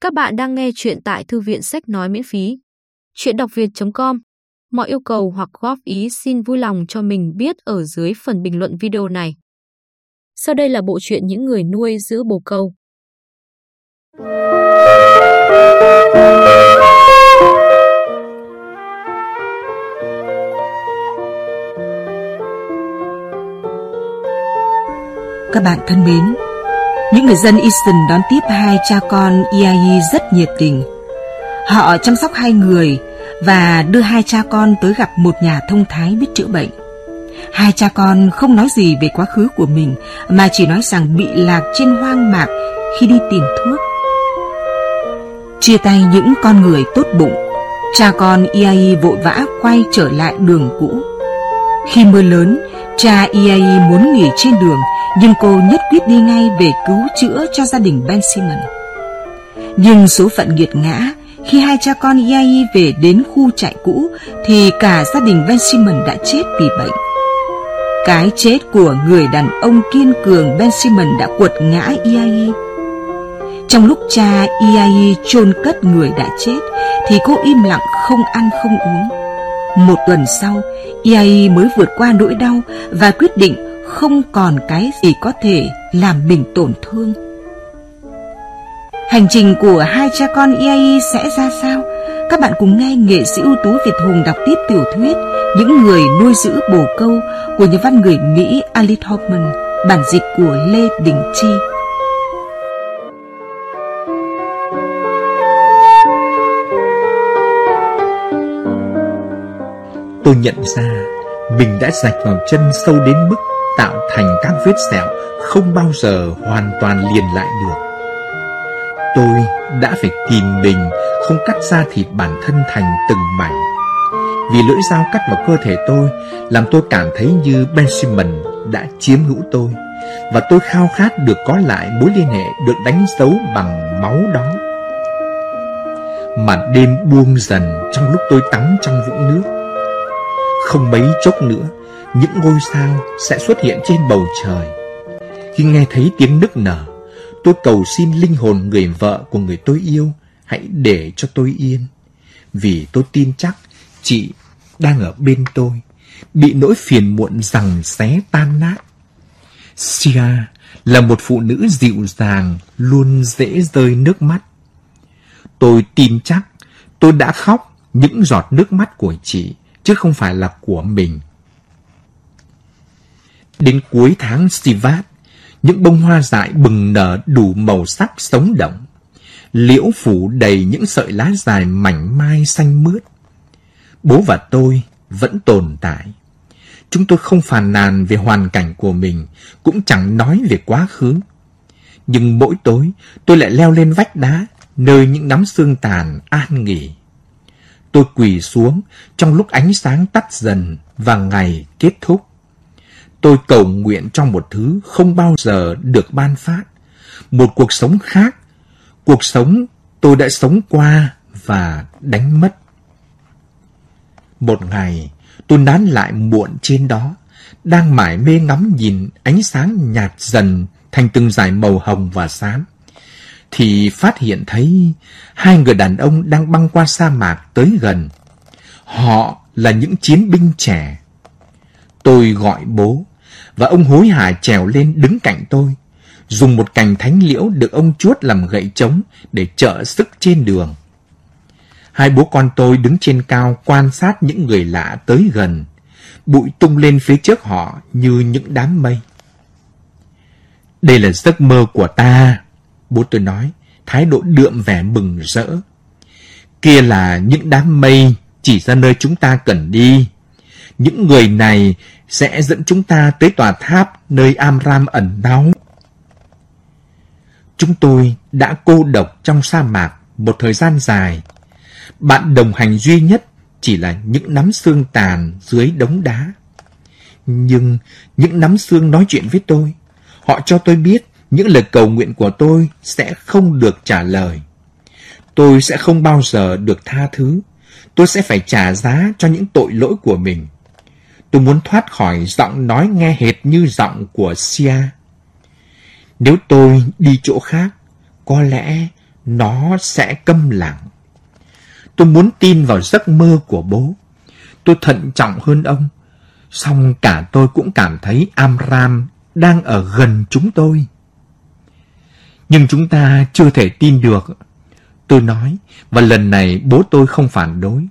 Các bạn đang nghe chuyện tại thư viện sách nói miễn phí. Chuyện đọc việt.com Mọi yêu cầu hoặc góp ý xin vui lòng cho mình biết ở dưới phần bình luận video này. Sau đây là bộ truyện những người nuôi giữ bồ câu. Các bạn thân mến, những người dân Easton đón tiếp hai cha con Iai rất nhiệt tình. Họ chăm sóc hai người và đưa hai cha con tới gặp một nhà thông thái biết chữa bệnh. Hai cha con không nói gì về quá khứ của mình mà chỉ nói rằng bị lạc trên hoang mạc khi đi tìm thuốc. Chia tay những con người tốt bụng, cha con Iai vội vã quay trở lại đường cũ. Khi mưa lớn, cha Iai muốn nghỉ trên đường nhưng cô nhất quyết đi ngay về cứu chữa cho gia đình Ben Simon. Nhưng số phận nghiệt ngã, khi hai cha con Yai về đến khu trại cũ thì cả gia đình Ben Simon đã chết vì bệnh. Cái chết của người đàn ông kiên cường Ben Simon đã quật ngã Yai. Trong lúc cha Yai chôn cất người đã chết thì cô im lặng không ăn không uống. Một tuần sau, Yai mới vượt qua nỗi đau và quyết định không còn cái gì có thể làm mình tổn thương. Hành trình của hai cha con IAI sẽ ra sao? Các bạn cùng nghe nghệ sĩ ưu tú Việt Hùng đọc tiếp tiểu thuyết Những người nuôi giữ bồ câu của nhà văn người Mỹ Alice Hoffman, bản dịch của Lê Đình Chi. Tôi nhận ra mình đã rạch vào chân sâu đến mức tạo thành các vết sẹo không bao giờ hoàn toàn liền lại được. Tôi đã phải tìm mình không cắt ra thịt bản thân thành từng mảnh. Vì lưỡi dao cắt vào cơ thể tôi làm tôi cảm thấy như Benjamin đã chiếm hữu tôi và tôi khao khát được có lại mối liên hệ được đánh dấu bằng máu đó. Màn đêm buông dần trong lúc tôi tắm trong vũng nước. Không mấy chốc nữa, những ngôi sao sẽ xuất hiện trên bầu trời. Khi nghe thấy tiếng nức nở, tôi cầu xin linh hồn người vợ của người tôi yêu hãy để cho tôi yên. Vì tôi tin chắc chị đang ở bên tôi, bị nỗi phiền muộn rằng xé tan nát. Sia là một phụ nữ dịu dàng, luôn dễ rơi nước mắt. Tôi tin chắc tôi đã khóc những giọt nước mắt của chị, chứ không phải là của mình. Đến cuối tháng Sivat, những bông hoa dại bừng nở đủ màu sắc sống động. Liễu phủ đầy những sợi lá dài mảnh mai xanh mướt. Bố và tôi vẫn tồn tại. Chúng tôi không phàn nàn về hoàn cảnh của mình, cũng chẳng nói về quá khứ. Nhưng mỗi tối, tôi lại leo lên vách đá, nơi những nắm xương tàn an nghỉ. Tôi quỳ xuống trong lúc ánh sáng tắt dần và ngày kết thúc. Tôi cầu nguyện trong một thứ không bao giờ được ban phát. Một cuộc sống khác. Cuộc sống tôi đã sống qua và đánh mất. Một ngày, tôi nán lại muộn trên đó, đang mải mê ngắm nhìn ánh sáng nhạt dần thành từng dải màu hồng và xám. Thì phát hiện thấy hai người đàn ông đang băng qua sa mạc tới gần. Họ là những chiến binh trẻ. Tôi gọi bố, và ông hối hả trèo lên đứng cạnh tôi, dùng một cành thánh liễu được ông chuốt làm gậy trống để trợ sức trên đường. Hai bố con tôi đứng trên cao quan sát những người lạ tới gần, bụi tung lên phía trước họ như những đám mây. Đây là giấc mơ của ta, bố tôi nói, thái độ đượm vẻ mừng rỡ. Kia là những đám mây chỉ ra nơi chúng ta cần đi. Những người này sẽ dẫn chúng ta tới tòa tháp nơi Amram ẩn náu. Chúng tôi đã cô độc trong sa mạc một thời gian dài. Bạn đồng hành duy nhất chỉ là những nắm xương tàn dưới đống đá. Nhưng những nắm xương nói chuyện với tôi. Họ cho tôi biết những lời cầu nguyện của tôi sẽ không được trả lời. Tôi sẽ không bao giờ được tha thứ. Tôi sẽ phải trả giá cho những tội lỗi của mình. Tôi muốn thoát khỏi giọng nói nghe hệt như giọng của Sia. Nếu tôi đi chỗ khác, có lẽ nó sẽ câm lặng. Tôi muốn tin vào giấc mơ của bố. Tôi thận trọng hơn ông. Xong cả tôi cũng cảm thấy Amram đang ở gần chúng tôi. Nhưng chúng ta chưa thể tin được. Tôi nói, và lần này bố tôi không phản đối.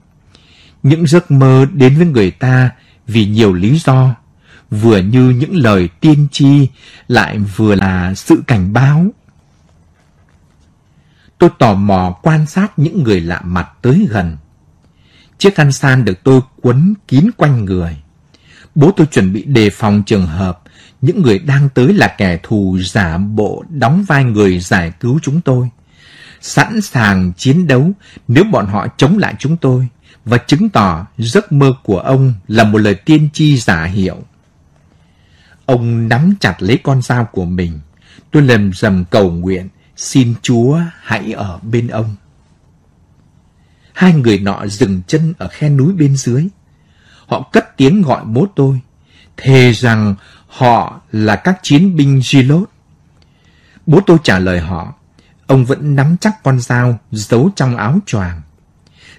Những giấc mơ đến với người ta vì nhiều lý do, vừa như những lời tiên tri, lại vừa là sự cảnh báo. Tôi tò mò quan sát những người lạ mặt tới gần. Chiếc khăn san được tôi quấn kín quanh người. Bố tôi chuẩn bị đề phòng trường hợp những người đang tới là kẻ thù giả bộ đóng vai người giải cứu chúng tôi. Sẵn sàng chiến đấu nếu bọn họ chống lại chúng tôi và chứng tỏ giấc mơ của ông là một lời tiên tri giả hiệu. Ông nắm chặt lấy con dao của mình. Tôi lầm rầm cầu nguyện, xin Chúa hãy ở bên ông. Hai người nọ dừng chân ở khe núi bên dưới. Họ cất tiếng gọi bố tôi, thề rằng họ là các chiến binh Gilot. Bố tôi trả lời họ, ông vẫn nắm chắc con dao giấu trong áo choàng.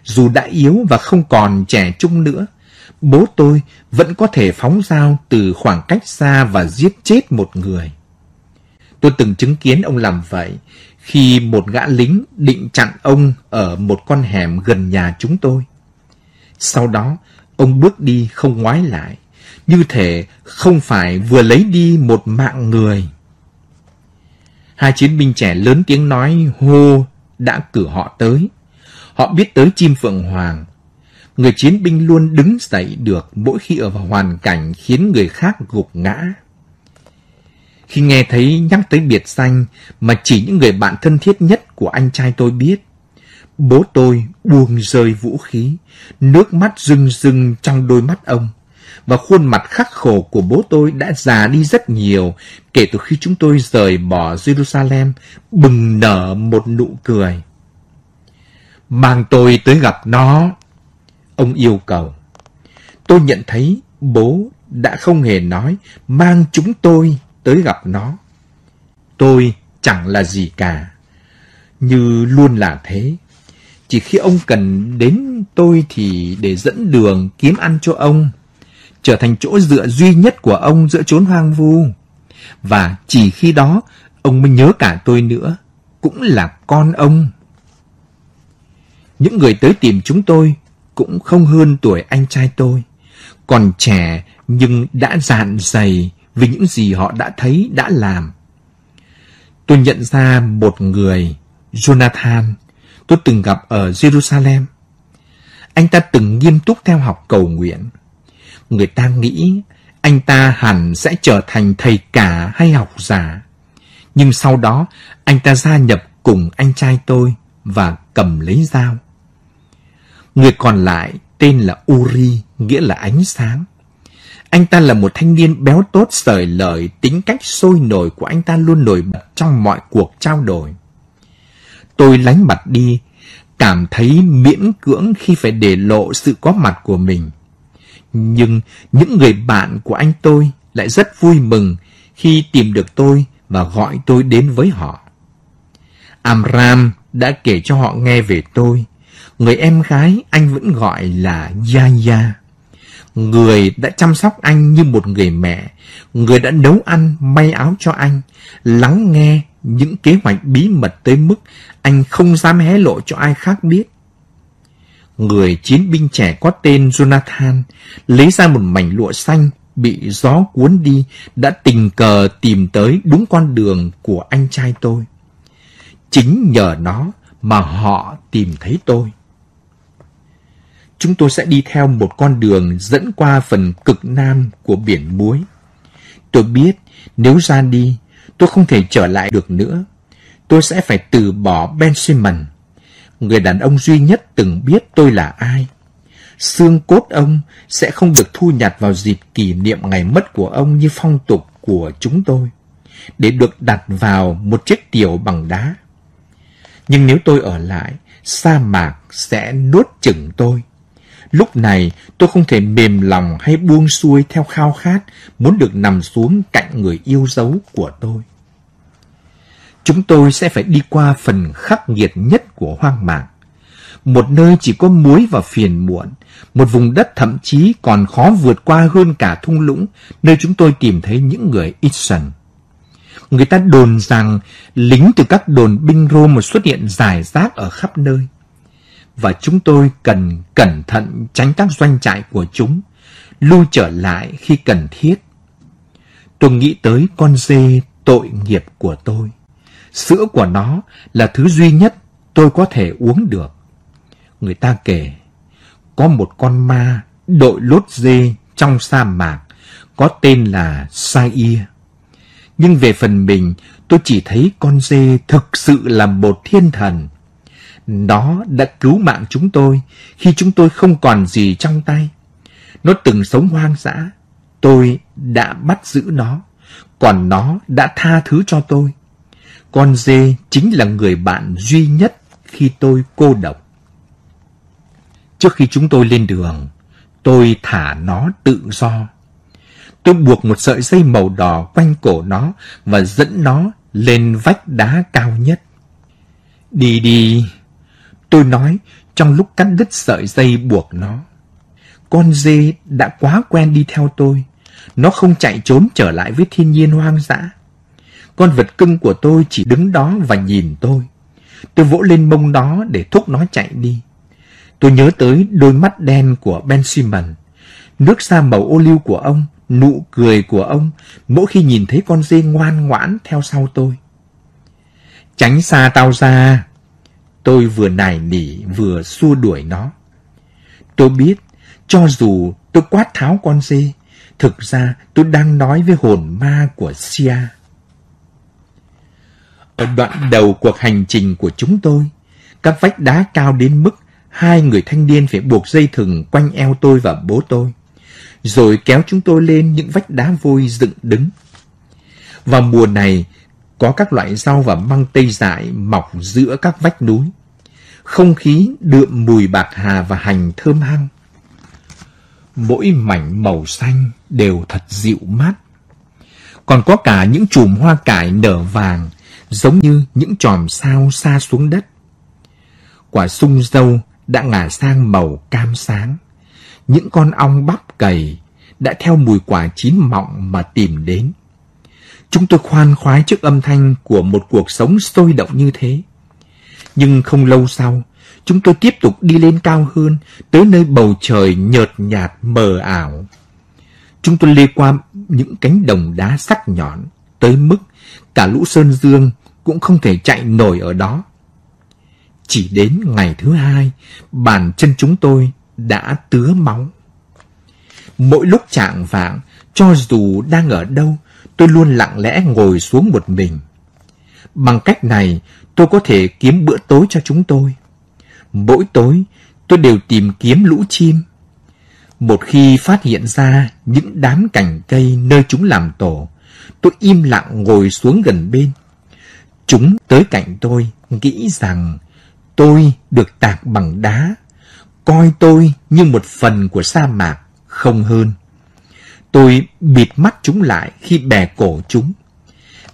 Dù đã yếu và không còn trẻ trung nữa, bố tôi vẫn có thể phóng dao từ khoảng cách xa và giết chết một người. Tôi từng chứng kiến ông làm vậy khi một gã lính định chặn ông ở một con hẻm gần nhà chúng tôi. Sau đó, ông bước đi không ngoái lại, như thể không phải vừa lấy đi một mạng người. Hai chiến binh trẻ lớn tiếng nói hô đã cử họ tới. Họ biết tới chim phượng hoàng. Người chiến binh luôn đứng dậy được mỗi khi ở vào hoàn cảnh khiến người khác gục ngã. Khi nghe thấy nhắc tới biệt danh mà chỉ những người bạn thân thiết nhất của anh trai tôi biết, bố tôi buông rơi vũ khí, nước mắt rưng rưng trong đôi mắt ông và khuôn mặt khắc khổ của bố tôi đã già đi rất nhiều kể từ khi chúng tôi rời bỏ Jerusalem bừng nở một nụ cười. Mang tôi tới gặp nó. Ông yêu cầu. Tôi nhận thấy bố đã không hề nói mang chúng tôi tới gặp nó. Tôi chẳng là gì cả. Như luôn là thế. Chỉ khi ông cần đến tôi thì để dẫn đường kiếm ăn cho ông trở thành chỗ dựa duy nhất của ông giữa chốn hoang vu. Và chỉ khi đó, ông mới nhớ cả tôi nữa, cũng là con ông. Những người tới tìm chúng tôi cũng không hơn tuổi anh trai tôi, còn trẻ nhưng đã dạn dày vì những gì họ đã thấy, đã làm. Tôi nhận ra một người, Jonathan, tôi từng gặp ở Jerusalem. Anh ta từng nghiêm túc theo học cầu nguyện người ta nghĩ anh ta hẳn sẽ trở thành thầy cả hay học giả. Nhưng sau đó, anh ta gia nhập cùng anh trai tôi và cầm lấy dao. Người còn lại tên là Uri, nghĩa là ánh sáng. Anh ta là một thanh niên béo tốt sởi lời, tính cách sôi nổi của anh ta luôn nổi bật trong mọi cuộc trao đổi. Tôi lánh mặt đi, cảm thấy miễn cưỡng khi phải để lộ sự có mặt của mình. Nhưng những người bạn của anh tôi lại rất vui mừng khi tìm được tôi và gọi tôi đến với họ. Amram đã kể cho họ nghe về tôi. Người em gái anh vẫn gọi là Yaya. Người đã chăm sóc anh như một người mẹ. Người đã nấu ăn, may áo cho anh. Lắng nghe những kế hoạch bí mật tới mức anh không dám hé lộ cho ai khác biết người chiến binh trẻ có tên Jonathan lấy ra một mảnh lụa xanh bị gió cuốn đi đã tình cờ tìm tới đúng con đường của anh trai tôi. Chính nhờ nó mà họ tìm thấy tôi. Chúng tôi sẽ đi theo một con đường dẫn qua phần cực nam của biển muối. Tôi biết nếu ra đi, tôi không thể trở lại được nữa. Tôi sẽ phải từ bỏ Ben Simon người đàn ông duy nhất từng biết tôi là ai. Xương cốt ông sẽ không được thu nhặt vào dịp kỷ niệm ngày mất của ông như phong tục của chúng tôi, để được đặt vào một chiếc tiểu bằng đá. Nhưng nếu tôi ở lại, sa mạc sẽ nuốt chửng tôi. Lúc này tôi không thể mềm lòng hay buông xuôi theo khao khát muốn được nằm xuống cạnh người yêu dấu của tôi. chúng tôi sẽ phải đi qua phần khắc nghiệt nhất của hoang mạc. Một nơi chỉ có muối và phiền muộn, một vùng đất thậm chí còn khó vượt qua hơn cả thung lũng, nơi chúng tôi tìm thấy những người Itsen. Người ta đồn rằng lính từ các đồn binh Rome xuất hiện rải rác ở khắp nơi. Và chúng tôi cần cẩn thận tránh các doanh trại của chúng, lui trở lại khi cần thiết. Tôi nghĩ tới con dê tội nghiệp của tôi. Sữa của nó là thứ duy nhất tôi có thể uống được. Người ta kể, có một con ma đội lốt dê trong sa mạc, có tên là Saia. Nhưng về phần mình, tôi chỉ thấy con dê thực sự là một thiên thần. Nó đã cứu mạng chúng tôi khi chúng tôi không còn gì trong tay. Nó từng sống hoang dã. Tôi đã bắt giữ nó, còn nó đã tha thứ cho tôi. Con dê chính là người bạn duy nhất khi tôi cô độc. Trước khi chúng tôi lên đường, tôi thả nó tự do. Tôi buộc một sợi dây màu đỏ quanh cổ nó và dẫn nó lên vách đá cao nhất. Đi đi, tôi nói trong lúc cắt đứt sợi dây buộc nó. Con dê đã quá quen đi theo tôi. Nó không chạy trốn trở lại với thiên nhiên hoang dã. Con vật cưng của tôi chỉ đứng đó và nhìn tôi. Tôi vỗ lên mông nó để thúc nó chạy đi. Tôi nhớ tới đôi mắt đen của Ben Simon, nước da màu ô liu của ông, nụ cười của ông mỗi khi nhìn thấy con dê ngoan ngoãn theo sau tôi. Tránh xa tao ra. Tôi vừa nài nỉ vừa xua đuổi nó. Tôi biết, cho dù tôi quát tháo con dê, thực ra tôi đang nói với hồn ma của Sia. Ở đoạn đầu cuộc hành trình của chúng tôi, các vách đá cao đến mức hai người thanh niên phải buộc dây thừng quanh eo tôi và bố tôi, rồi kéo chúng tôi lên những vách đá vôi dựng đứng. Vào mùa này, có các loại rau và măng tây dại mọc giữa các vách núi. Không khí đượm mùi bạc hà và hành thơm hăng. Mỗi mảnh màu xanh đều thật dịu mát. Còn có cả những chùm hoa cải nở vàng, giống như những chòm sao xa xuống đất. Quả sung dâu đã ngả sang màu cam sáng. Những con ong bắp cầy đã theo mùi quả chín mọng mà tìm đến. Chúng tôi khoan khoái trước âm thanh của một cuộc sống sôi động như thế. Nhưng không lâu sau, chúng tôi tiếp tục đi lên cao hơn, tới nơi bầu trời nhợt nhạt mờ ảo. Chúng tôi lê qua những cánh đồng đá sắc nhọn, tới mức cả lũ sơn dương cũng không thể chạy nổi ở đó. Chỉ đến ngày thứ hai, bàn chân chúng tôi đã tứa máu. Mỗi lúc trạng vạng, cho dù đang ở đâu, tôi luôn lặng lẽ ngồi xuống một mình. Bằng cách này, tôi có thể kiếm bữa tối cho chúng tôi. Mỗi tối, tôi đều tìm kiếm lũ chim. Một khi phát hiện ra những đám cành cây nơi chúng làm tổ, tôi im lặng ngồi xuống gần bên. Chúng tới cạnh tôi, nghĩ rằng tôi được tạc bằng đá, coi tôi như một phần của sa mạc, không hơn. Tôi bịt mắt chúng lại khi bè cổ chúng.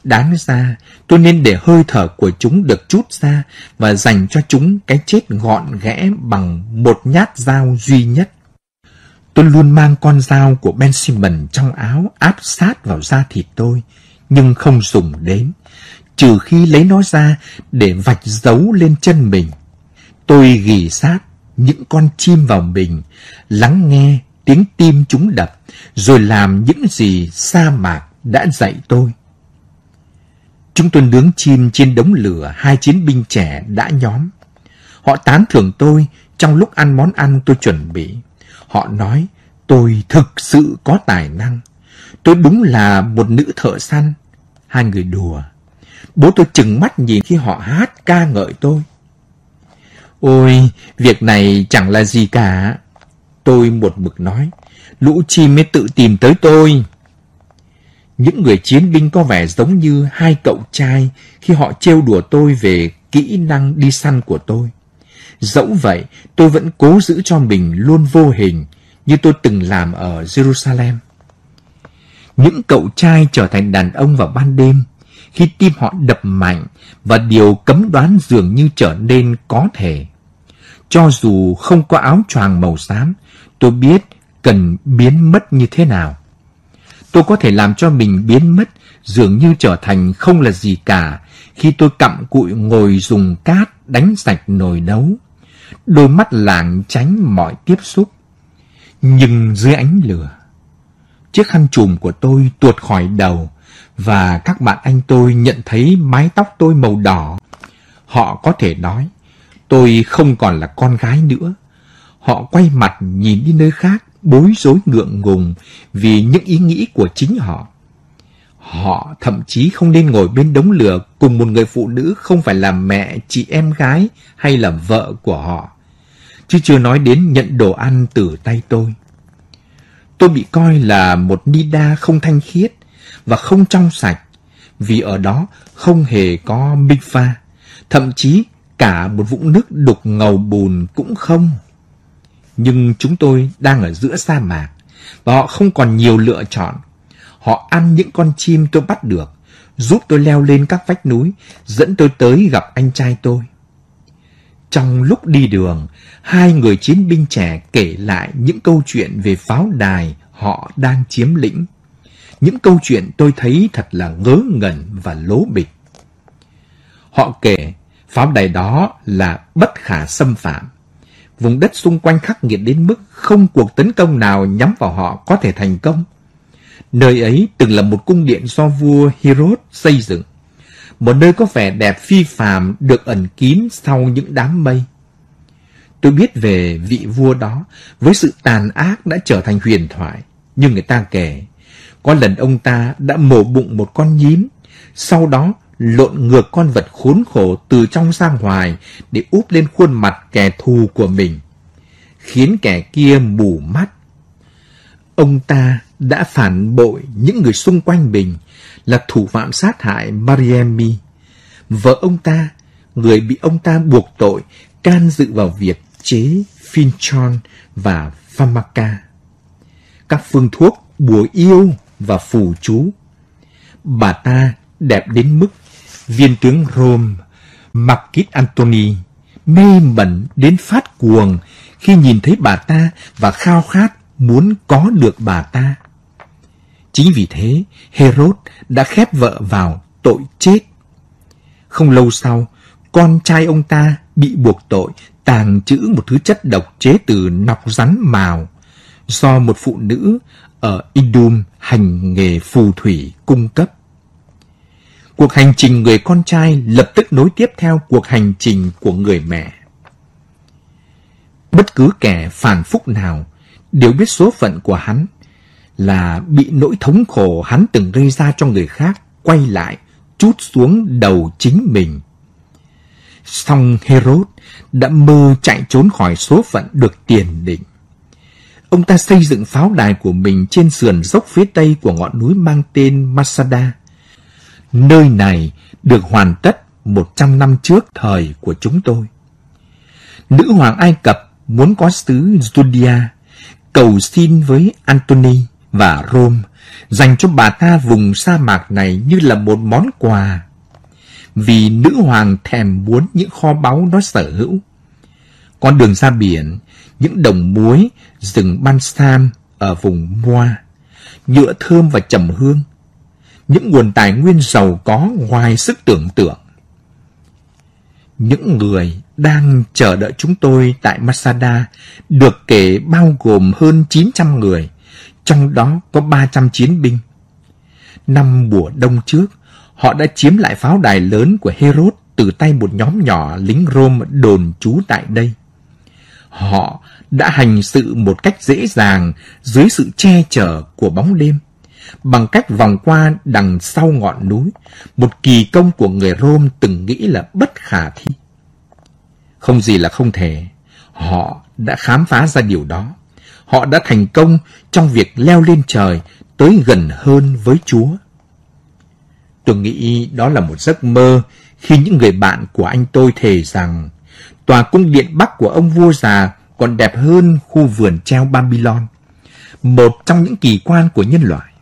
Đáng ra, tôi nên để hơi thở của chúng được chút ra và dành cho chúng cái chết gọn ghẽ bằng một nhát dao duy nhất. Tôi luôn mang con dao của Ben Simon trong áo áp sát vào da thịt tôi, nhưng không dùng đến, trừ khi lấy nó ra để vạch dấu lên chân mình. Tôi ghi sát những con chim vào mình, lắng nghe tiếng tim chúng đập, rồi làm những gì sa mạc đã dạy tôi. Chúng tôi nướng chim trên đống lửa hai chiến binh trẻ đã nhóm. Họ tán thưởng tôi trong lúc ăn món ăn tôi chuẩn bị. Họ nói tôi thực sự có tài năng. Tôi đúng là một nữ thợ săn. Hai người đùa. Bố tôi chừng mắt nhìn khi họ hát ca ngợi tôi. Ôi, việc này chẳng là gì cả. Tôi một mực nói, lũ chim mới tự tìm tới tôi. Những người chiến binh có vẻ giống như hai cậu trai khi họ trêu đùa tôi về kỹ năng đi săn của tôi. Dẫu vậy, tôi vẫn cố giữ cho mình luôn vô hình như tôi từng làm ở Jerusalem. Những cậu trai trở thành đàn ông vào ban đêm khi tim họ đập mạnh và điều cấm đoán dường như trở nên có thể. Cho dù không có áo choàng màu xám, tôi biết cần biến mất như thế nào. Tôi có thể làm cho mình biến mất dường như trở thành không là gì cả khi tôi cặm cụi ngồi dùng cát đánh sạch nồi nấu. Đôi mắt làng tránh mọi tiếp xúc. Nhưng dưới ánh lửa, chiếc khăn trùm của tôi tuột khỏi đầu và các bạn anh tôi nhận thấy mái tóc tôi màu đỏ. Họ có thể nói, tôi không còn là con gái nữa. Họ quay mặt nhìn đi nơi khác, bối rối ngượng ngùng vì những ý nghĩ của chính họ. Họ thậm chí không nên ngồi bên đống lửa cùng một người phụ nữ không phải là mẹ, chị em gái hay là vợ của họ. Chứ chưa nói đến nhận đồ ăn từ tay tôi. Tôi bị coi là một Nida không thanh khiết và không trong sạch vì ở đó không hề có minh pha, thậm chí cả một vũng nước đục ngầu bùn cũng không. Nhưng chúng tôi đang ở giữa sa mạc và họ không còn nhiều lựa chọn Họ ăn những con chim tôi bắt được, giúp tôi leo lên các vách núi, dẫn tôi tới gặp anh trai tôi. Trong lúc đi đường, hai người chiến binh trẻ kể lại những câu chuyện về pháo đài họ đang chiếm lĩnh. Những câu chuyện tôi thấy thật là ngớ ngẩn và lố bịch. Họ kể pháo đài đó là bất khả xâm phạm. Vùng đất xung quanh khắc nghiệt đến mức không cuộc tấn công nào nhắm vào họ có thể thành công. Nơi ấy từng là một cung điện do vua Herod xây dựng. Một nơi có vẻ đẹp phi phàm được ẩn kín sau những đám mây. Tôi biết về vị vua đó với sự tàn ác đã trở thành huyền thoại. Nhưng người ta kể, có lần ông ta đã mổ bụng một con nhím, sau đó lộn ngược con vật khốn khổ từ trong sang ngoài để úp lên khuôn mặt kẻ thù của mình, khiến kẻ kia mù mắt. Ông ta đã phản bội những người xung quanh mình là thủ phạm sát hại Mariemi. Vợ ông ta, người bị ông ta buộc tội, can dự vào việc chế Finchon và Famaka. Các phương thuốc bùa yêu và phù chú. Bà ta đẹp đến mức viên tướng Rome Marquis Antony mê mẩn đến phát cuồng khi nhìn thấy bà ta và khao khát muốn có được bà ta. Chính vì thế, Herod đã khép vợ vào tội chết. Không lâu sau, con trai ông ta bị buộc tội tàng trữ một thứ chất độc chế từ nọc rắn màu do một phụ nữ ở Idum hành nghề phù thủy cung cấp. Cuộc hành trình người con trai lập tức nối tiếp theo cuộc hành trình của người mẹ. Bất cứ kẻ phản phúc nào đều biết số phận của hắn là bị nỗi thống khổ hắn từng gây ra cho người khác quay lại, chút xuống đầu chính mình. Song Herod đã mơ chạy trốn khỏi số phận được tiền định. Ông ta xây dựng pháo đài của mình trên sườn dốc phía tây của ngọn núi mang tên Masada. Nơi này được hoàn tất 100 năm trước thời của chúng tôi. Nữ hoàng Ai Cập muốn có xứ Judea cầu xin với Antony và Rome dành cho bà ta vùng sa mạc này như là một món quà. Vì nữ hoàng thèm muốn những kho báu nó sở hữu. Con đường ra biển, những đồng muối, rừng Bansam ở vùng Moa, nhựa thơm và trầm hương, những nguồn tài nguyên giàu có ngoài sức tưởng tượng. Những người đang chờ đợi chúng tôi tại Masada được kể bao gồm hơn 900 người, trong đó có 300 chiến binh. Năm mùa đông trước, họ đã chiếm lại pháo đài lớn của Herod từ tay một nhóm nhỏ lính Rome đồn trú tại đây. Họ đã hành sự một cách dễ dàng dưới sự che chở của bóng đêm, bằng cách vòng qua đằng sau ngọn núi, một kỳ công của người Rome từng nghĩ là bất khả thi. Không gì là không thể, họ đã khám phá ra điều đó họ đã thành công trong việc leo lên trời tới gần hơn với Chúa. Tôi nghĩ đó là một giấc mơ khi những người bạn của anh tôi thề rằng tòa cung điện Bắc của ông vua già còn đẹp hơn khu vườn treo Babylon, một trong những kỳ quan của nhân loại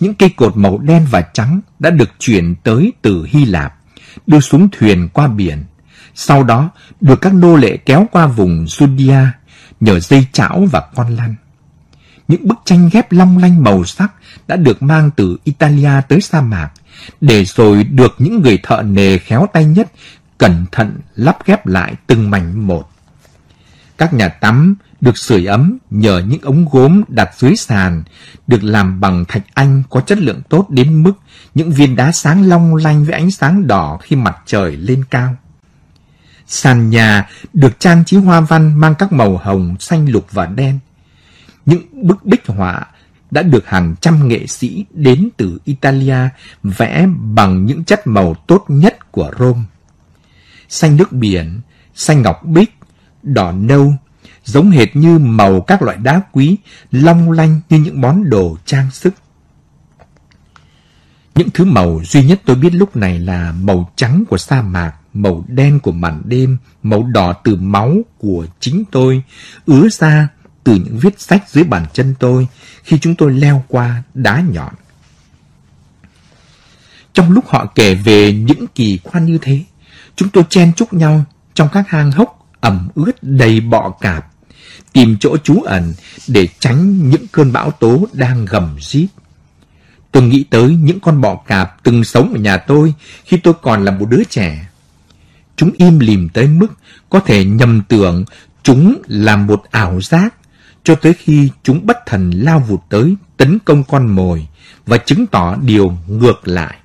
những cây cột màu đen và trắng đã được chuyển tới từ Hy Lạp, đưa xuống thuyền qua biển. Sau đó được các nô lệ kéo qua vùng Judea nhờ dây chảo và con lăn. Những bức tranh ghép long lanh màu sắc đã được mang từ Italia tới sa mạc, để rồi được những người thợ nề khéo tay nhất cẩn thận lắp ghép lại từng mảnh một. Các nhà tắm được sưởi ấm nhờ những ống gốm đặt dưới sàn, được làm bằng thạch anh có chất lượng tốt đến mức những viên đá sáng long lanh với ánh sáng đỏ khi mặt trời lên cao. Sàn nhà được trang trí hoa văn mang các màu hồng, xanh, lục và đen. Những bức bích họa đã được hàng trăm nghệ sĩ đến từ Italia vẽ bằng những chất màu tốt nhất của Rome. Xanh nước biển, xanh ngọc bích, đỏ nâu, giống hệt như màu các loại đá quý, long lanh như những món đồ trang sức. Những thứ màu duy nhất tôi biết lúc này là màu trắng của sa mạc, màu đen của màn đêm, màu đỏ từ máu của chính tôi, ứa ra từ những viết sách dưới bàn chân tôi khi chúng tôi leo qua đá nhọn. Trong lúc họ kể về những kỳ quan như thế, chúng tôi chen chúc nhau trong các hang hốc ẩm ướt đầy bọ cạp, tìm chỗ trú ẩn để tránh những cơn bão tố đang gầm rít. Tôi nghĩ tới những con bọ cạp từng sống ở nhà tôi khi tôi còn là một đứa trẻ. Chúng im lìm tới mức có thể nhầm tưởng chúng là một ảo giác cho tới khi chúng bất thần lao vụt tới tấn công con mồi và chứng tỏ điều ngược lại.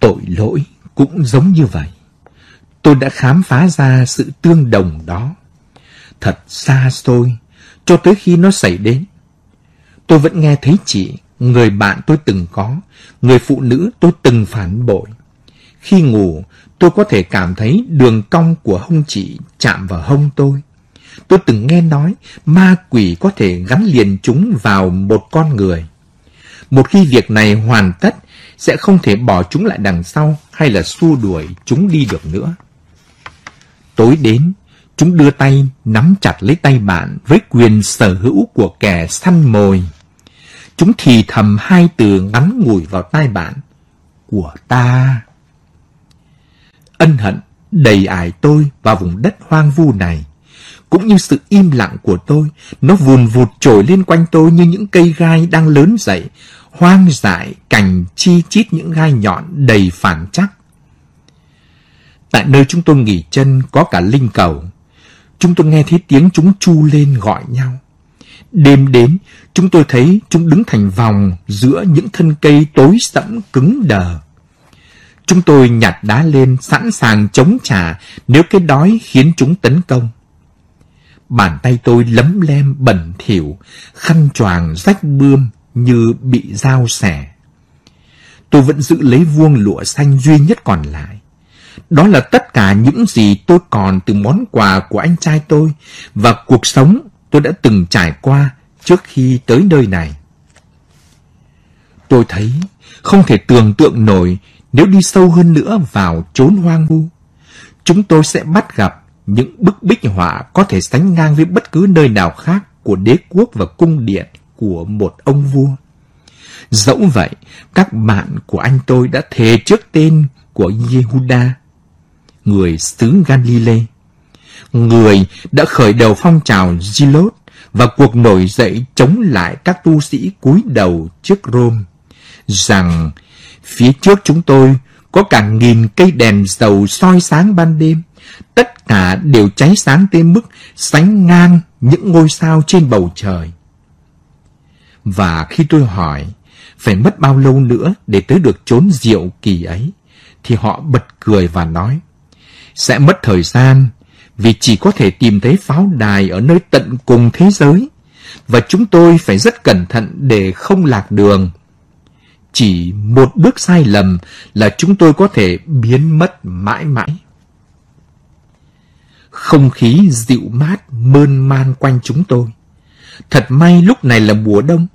Tội lỗi cũng giống như vậy. Tôi đã khám phá ra sự tương đồng đó. Thật xa xôi, cho tới khi nó xảy đến. Tôi vẫn nghe thấy chị, người bạn tôi từng có, người phụ nữ tôi từng phản bội. Khi ngủ, tôi có thể cảm thấy đường cong của hông chị chạm vào hông tôi. Tôi từng nghe nói ma quỷ có thể gắn liền chúng vào một con người. Một khi việc này hoàn tất, sẽ không thể bỏ chúng lại đằng sau hay là xua đuổi chúng đi được nữa. Tối đến, chúng đưa tay nắm chặt lấy tay bạn với quyền sở hữu của kẻ săn mồi. Chúng thì thầm hai từ ngắn ngủi vào tai bạn. Của ta. Ân hận đầy ải tôi vào vùng đất hoang vu này. Cũng như sự im lặng của tôi, nó vùn vụt trồi lên quanh tôi như những cây gai đang lớn dậy, hoang dại cành chi chít những gai nhọn đầy phản chắc. Tại nơi chúng tôi nghỉ chân có cả linh cầu. Chúng tôi nghe thấy tiếng chúng chu lên gọi nhau. Đêm đến, chúng tôi thấy chúng đứng thành vòng giữa những thân cây tối sẫm cứng đờ. Chúng tôi nhặt đá lên sẵn sàng chống trả nếu cái đói khiến chúng tấn công. Bàn tay tôi lấm lem bẩn thỉu, khăn choàng rách bươm như bị dao xẻ. Tôi vẫn giữ lấy vuông lụa xanh duy nhất còn lại. Đó là tất cả những gì tôi còn từ món quà của anh trai tôi và cuộc sống tôi đã từng trải qua trước khi tới nơi này. Tôi thấy không thể tưởng tượng nổi nếu đi sâu hơn nữa vào chốn hoang vu. Chúng tôi sẽ bắt gặp những bức bích họa có thể sánh ngang với bất cứ nơi nào khác của đế quốc và cung điện của một ông vua. Dẫu vậy, các bạn của anh tôi đã thề trước tên của Yehuda, người xứ Galilee, người đã khởi đầu phong trào Zilot và cuộc nổi dậy chống lại các tu sĩ cúi đầu trước Rome, rằng phía trước chúng tôi có cả nghìn cây đèn dầu soi sáng ban đêm, tất cả đều cháy sáng tới mức sánh ngang những ngôi sao trên bầu trời. Và khi tôi hỏi, phải mất bao lâu nữa để tới được chốn diệu kỳ ấy, thì họ bật cười và nói, sẽ mất thời gian vì chỉ có thể tìm thấy pháo đài ở nơi tận cùng thế giới, và chúng tôi phải rất cẩn thận để không lạc đường. Chỉ một bước sai lầm là chúng tôi có thể biến mất mãi mãi. Không khí dịu mát mơn man quanh chúng tôi. Thật may lúc này là mùa đông,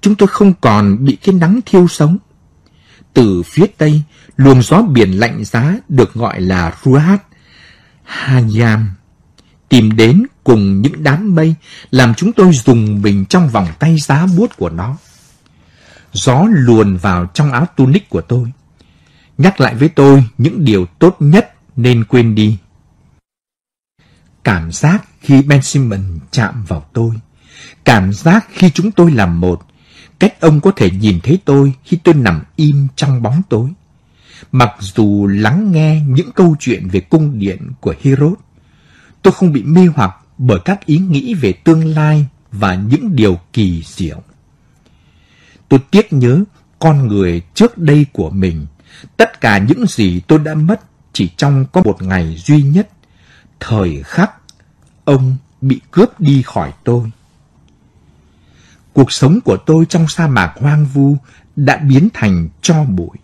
chúng tôi không còn bị cái nắng thiêu sống. Từ phía tây, luồng gió biển lạnh giá được gọi là Ruat Hayam tìm đến cùng những đám mây, làm chúng tôi dùng mình trong vòng tay giá buốt của nó. Gió luồn vào trong áo tunic của tôi. Nhắc lại với tôi những điều tốt nhất nên quên đi. Cảm giác khi Ben Simon chạm vào tôi. Cảm giác khi chúng tôi làm một. Cách ông có thể nhìn thấy tôi khi tôi nằm im trong bóng tối. Mặc dù lắng nghe những câu chuyện về cung điện của Herod, tôi không bị mê hoặc bởi các ý nghĩ về tương lai và những điều kỳ diệu. Tôi tiếc nhớ con người trước đây của mình, tất cả những gì tôi đã mất chỉ trong có một ngày duy nhất, thời khắc ông bị cướp đi khỏi tôi. Cuộc sống của tôi trong sa mạc hoang vu đã biến thành cho bụi.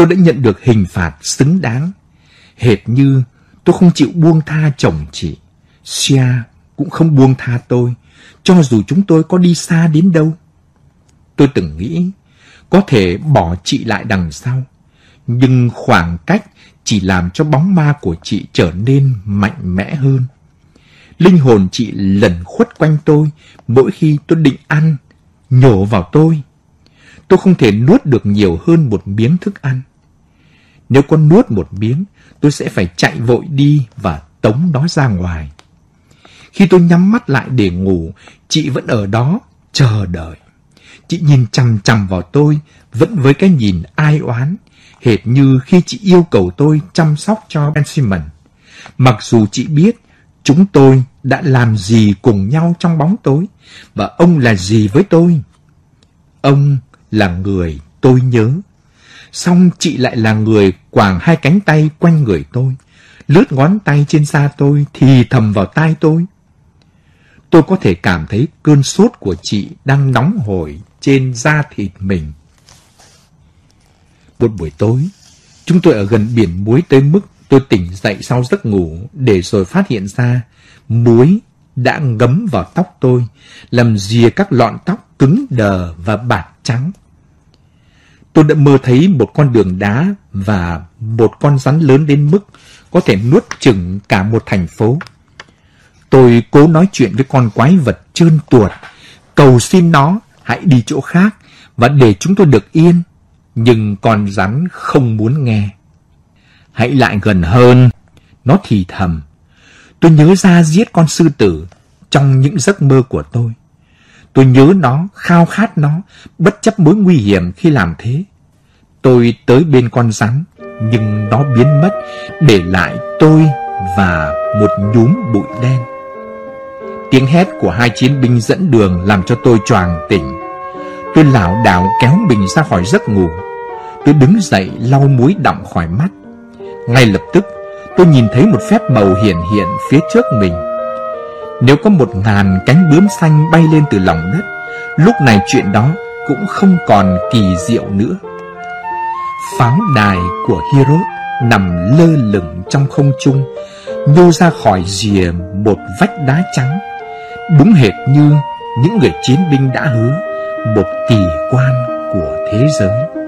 Tôi đã nhận được hình phạt xứng đáng, hệt như tôi không chịu buông tha chồng chị. Xia cũng không buông tha tôi, cho dù chúng tôi có đi xa đến đâu. Tôi từng nghĩ có thể bỏ chị lại đằng sau, nhưng khoảng cách chỉ làm cho bóng ma của chị trở nên mạnh mẽ hơn. Linh hồn chị lẩn khuất quanh tôi mỗi khi tôi định ăn, nhổ vào tôi. Tôi không thể nuốt được nhiều hơn một miếng thức ăn. Nếu con nuốt một miếng, tôi sẽ phải chạy vội đi và tống nó ra ngoài. Khi tôi nhắm mắt lại để ngủ, chị vẫn ở đó, chờ đợi. Chị nhìn chằm chằm vào tôi, vẫn với cái nhìn ai oán, hệt như khi chị yêu cầu tôi chăm sóc cho Benjamin. Mặc dù chị biết chúng tôi đã làm gì cùng nhau trong bóng tối, và ông là gì với tôi. Ông là người tôi nhớ. Xong chị lại là người quàng hai cánh tay quanh người tôi, lướt ngón tay trên da tôi thì thầm vào tai tôi. Tôi có thể cảm thấy cơn sốt của chị đang nóng hổi trên da thịt mình. Một buổi tối, chúng tôi ở gần biển muối tới mức tôi tỉnh dậy sau giấc ngủ để rồi phát hiện ra muối đã ngấm vào tóc tôi, làm dìa các lọn tóc cứng đờ và bạc trắng. Tôi đã mơ thấy một con đường đá và một con rắn lớn đến mức có thể nuốt chừng cả một thành phố. Tôi cố nói chuyện với con quái vật trơn tuột, cầu xin nó hãy đi chỗ khác và để chúng tôi được yên. Nhưng con rắn không muốn nghe. Hãy lại gần hơn, nó thì thầm. Tôi nhớ ra giết con sư tử trong những giấc mơ của tôi. Tôi nhớ nó, khao khát nó, bất chấp mối nguy hiểm khi làm thế. Tôi tới bên con rắn, nhưng nó biến mất, để lại tôi và một nhúm bụi đen. Tiếng hét của hai chiến binh dẫn đường làm cho tôi choàng tỉnh. Tôi lảo đảo kéo mình ra khỏi giấc ngủ. Tôi đứng dậy lau muối đọng khỏi mắt. Ngay lập tức, tôi nhìn thấy một phép màu hiển hiện phía trước mình. Nếu có một ngàn cánh bướm xanh bay lên từ lòng đất, lúc này chuyện đó cũng không còn kỳ diệu nữa. Pháo đài của Hirot nằm lơ lửng trong không trung, nhô ra khỏi rìa một vách đá trắng Đúng hệt như những người chiến binh đã hứa Một kỳ quan của thế giới